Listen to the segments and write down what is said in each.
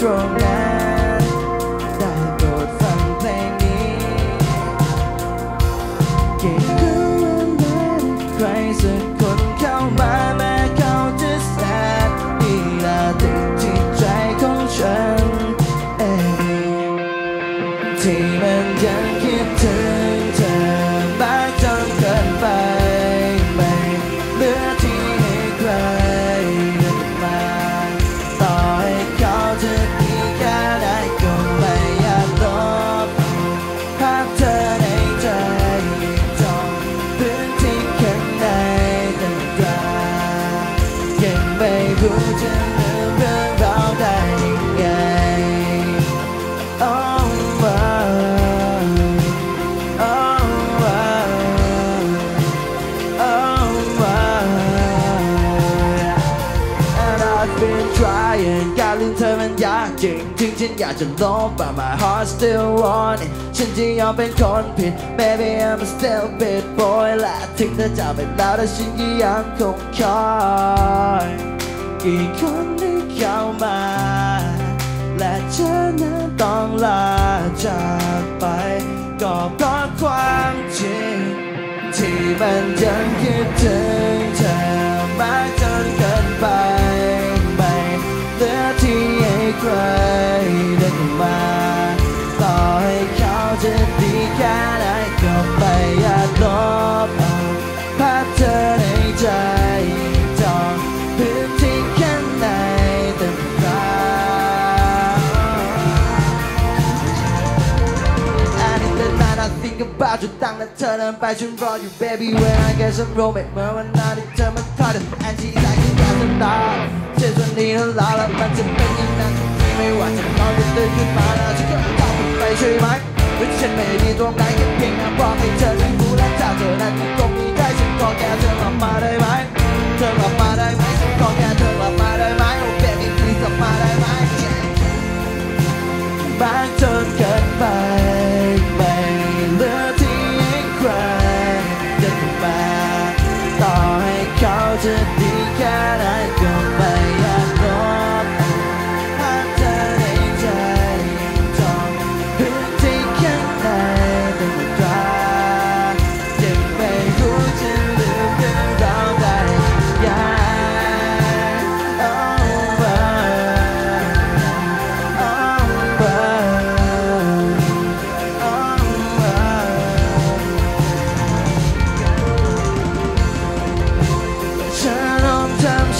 ตรงนั้นได้โปรดฟังเพลงนี้เก่งรู้ว่าแม้ใครสักคน จริงถึงฉันอยากจะลบ but my heart still want it ฉันจะยอมเป็นคนผิด baby I'm a still bit boy และถึงเธอจะไปแล้วแต่ฉันก็ยังคงคอยกี่คนที่เข้ามา และเธอนั้นต้องลาจากไป ก็เพราะความจริงที่มันยังคิดถึง 早就当了特能白裙 for you baby when I get some romance 慢慢拿你这么靠的安静来给大声打这算你能老了满城本音那种最美晚上老人的嘴巴那是个高的白水埋人生美丽多难也偏要光黑这人不来炸着那你功力在心光给这么麻的埋这么麻的埋光给这么麻的埋 Oh baby please 麻的埋满城 kau jadikan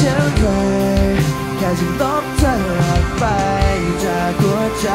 ฉันเช่นไรแค่จะลบเธอออกไปจากหัวใจ